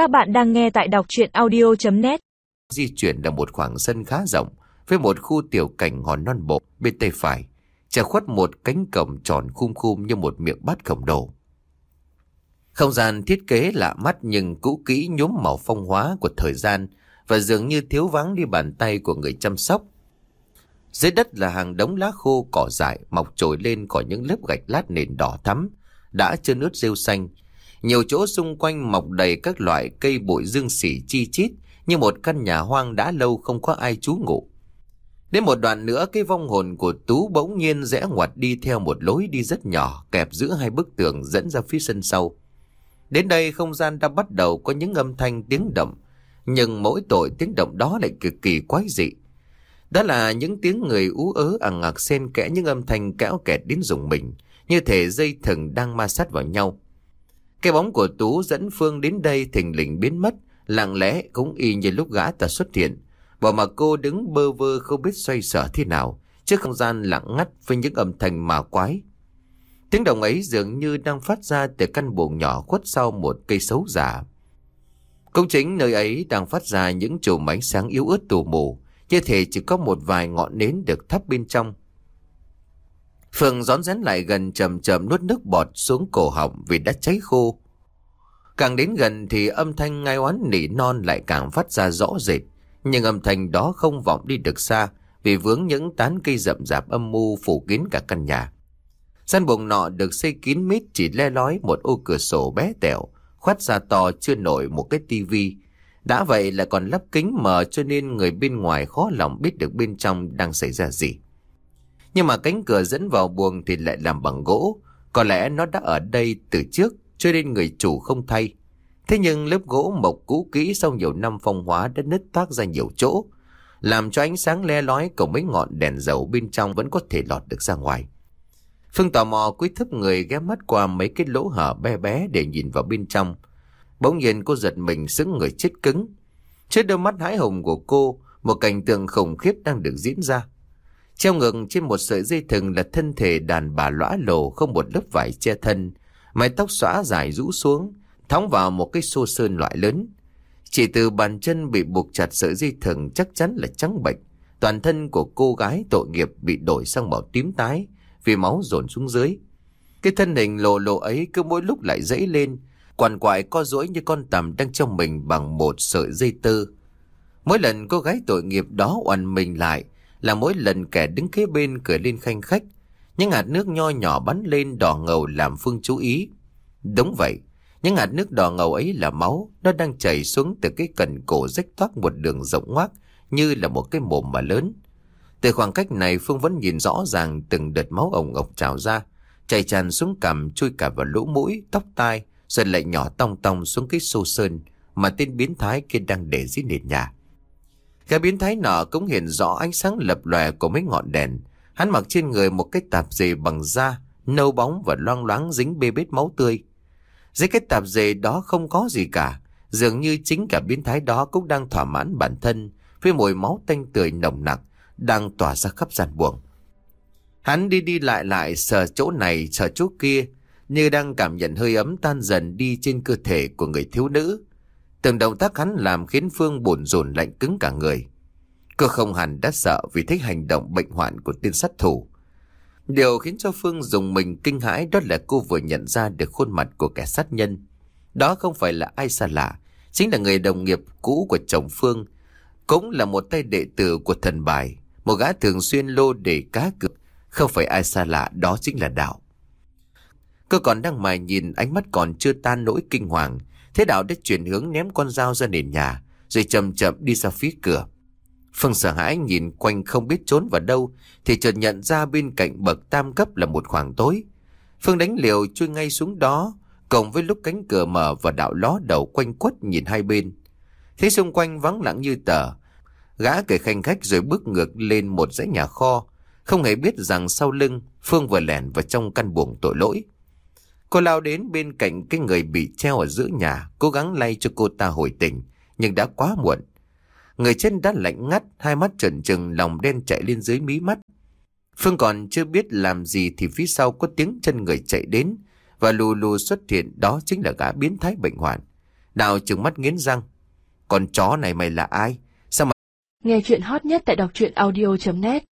Các bạn đang nghe tại đọc chuyện audio.net Di chuyển là một khoảng sân khá rộng với một khu tiểu cảnh hòn non bộ bên tay phải. che khuất một cánh cổng tròn khum khum như một miệng bát khổng đồ. Không gian thiết kế lạ mắt nhưng cũ kỹ nhốm màu phong hóa của thời gian và dường như thiếu vắng đi bàn tay của người chăm sóc. Dưới đất là hàng đống lá khô cỏ dại mọc trồi lên khỏi những lớp gạch lát nền đỏ thắm, đã trơn ướt rêu xanh. Nhiều chỗ xung quanh mọc đầy các loại cây bụi dương xỉ chi chít như một căn nhà hoang đã lâu không có ai trú ngụ. Đến một đoạn nữa cái vong hồn của Tú bỗng nhiên rẽ ngoặt đi theo một lối đi rất nhỏ kẹp giữa hai bức tường dẫn ra phía sân sau. Đến đây không gian đã bắt đầu có những âm thanh tiếng động, nhưng mỗi tội tiếng động đó lại cực kỳ quái dị. Đó là những tiếng người ú ớ ẳng ngạc xen kẽ những âm thanh kéo kẹt đến dùng mình, như thể dây thừng đang ma sát vào nhau. Cái bóng của Tú dẫn Phương đến đây thình lình biến mất, lặng lẽ cũng y như lúc gã ta xuất hiện. Bỏ mà cô đứng bơ vơ không biết xoay sở thế nào, trước không gian lặng ngắt với những âm thanh mà quái. Tiếng động ấy dường như đang phát ra từ căn buồng nhỏ khuất sau một cây xấu giả. Công chính nơi ấy đang phát ra những chùm ánh sáng yếu ớt tù mù, như thể chỉ có một vài ngọn nến được thắp bên trong. Phương rón rén lại gần chậm chậm nuốt nước bọt xuống cổ họng vì đã cháy khô. Càng đến gần thì âm thanh ngai oán nỉ non lại càng phát ra rõ rệt. Nhưng âm thanh đó không vọng đi được xa vì vướng những tán cây rậm rạp âm mưu phủ kín cả căn nhà. Gian buồng nọ được xây kín mít chỉ le lói một ô cửa sổ bé tẹo, khoát ra to chưa nổi một cái tivi. Đã vậy là còn lắp kính mờ cho nên người bên ngoài khó lòng biết được bên trong đang xảy ra gì. Nhưng mà cánh cửa dẫn vào buồng thì lại làm bằng gỗ. Có lẽ nó đã ở đây từ trước cho nên người chủ không thay. Thế nhưng lớp gỗ mộc cũ kỹ sau nhiều năm phong hóa đã nứt toác ra nhiều chỗ. Làm cho ánh sáng le lói của mấy ngọn đèn dầu bên trong vẫn có thể lọt được ra ngoài. Phương tò mò cúi thấp người ghé mắt qua mấy cái lỗ hở bé bé để nhìn vào bên trong. Bỗng nhiên cô giật mình sững người chết cứng. Trước đôi mắt hái hồng của cô, một cảnh tượng khủng khiếp đang được diễn ra. Treo ngược trên một sợi dây thừng là thân thể đàn bà lõa lồ không một lớp vải che thân, mái tóc xõa dài rũ xuống, thóng vào một cái xô sơn loại lớn. Chỉ từ bàn chân bị buộc chặt sợi dây thừng chắc chắn là trắng bệch. Toàn thân của cô gái tội nghiệp bị đổi sang màu tím tái vì máu dồn xuống dưới. Cái thân hình lộ lộ ấy cứ mỗi lúc lại dẫy lên, quằn quại co duỗi như con tằm đang trong mình bằng một sợi dây tơ. Mỗi lần cô gái tội nghiệp đó oằn mình lại là mỗi lần kẻ đứng kế bên cười lên khanh khách. Những hạt nước nho nhỏ bắn lên đỏ ngầu làm Phương chú ý. Đúng vậy, những hạt nước đỏ ngầu ấy là máu, nó đang chảy xuống từ cái cần cổ rách toác một đường rộng ngoác như là một cái mồm mà lớn. Từ khoảng cách này Phương vẫn nhìn rõ ràng từng đợt máu ổng ộc trào ra, chảy tràn xuống cằm chui cả vào lỗ mũi, tóc tai, rồi lại nhỏ tong tong xuống cái xô sơn mà tên biến thái kia đang để dưới nền nhà. Cái biến thái nọ cũng hiện rõ ánh sáng lập lòe của mấy ngọn đèn. Hắn mặc trên người một cái tạp dề bằng da, nâu bóng và loang loáng dính bê bết máu tươi. Dưới cái tạp dề đó không có gì cả, dường như chính cả biến thái đó cũng đang thỏa mãn bản thân với mùi máu tanh tươi nồng nặc đang tỏa ra khắp gian buồng. Hắn đi đi lại lại sờ chỗ này sờ chỗ kia như đang cảm nhận hơi ấm tan dần đi trên cơ thể của người thiếu nữ. Từng động tác hắn làm khiến Phương bồn rồn lạnh cứng cả người. cơ không hẳn đã sợ vì thích hành động bệnh hoạn của tên sát thủ. Điều khiến cho Phương dùng mình kinh hãi đó là cô vừa nhận ra được khuôn mặt của kẻ sát nhân. Đó không phải là ai xa lạ, chính là người đồng nghiệp cũ của chồng Phương, cũng là một tay đệ tử của thần bài, một gã thường xuyên lô để cá cược, không phải ai xa lạ, đó chính là Đạo. cơ còn đang mài nhìn ánh mắt còn chưa tan nỗi kinh hoàng, thế Đạo đã chuyển hướng ném con dao ra nền nhà, rồi chậm chậm đi ra phía cửa. Phương sợ hãi nhìn quanh không biết trốn vào đâu Thì chợt nhận ra bên cạnh bậc tam cấp là một khoảng tối. Phương đánh liều chui ngay xuống đó Cộng với lúc cánh cửa mở và đạo ló đầu quanh quất nhìn hai bên. Thế xung quanh vắng lặng như tờ. Gã cười khanh khách rồi bước ngược lên một dãy nhà kho. Không hề biết rằng sau lưng Phương vừa lẻn vào trong căn buồng tội lỗi. Cô lao đến bên cạnh cái người bị treo ở giữa nhà Cố gắng lay cho cô ta hồi tỉnh Nhưng đã quá muộn Người chân đã lạnh ngắt, hai mắt trần trừng, lòng đen chạy lên dưới mí mắt. Phương còn chưa biết làm gì thì phía sau có tiếng chân người chạy đến và lù lù xuất hiện đó chính là gã biến thái bệnh hoạn. Đào trừng mắt nghiến răng. Con chó này mày là ai? Sao mà... Nghe chuyện hot nhất tại đọc truyện audio.net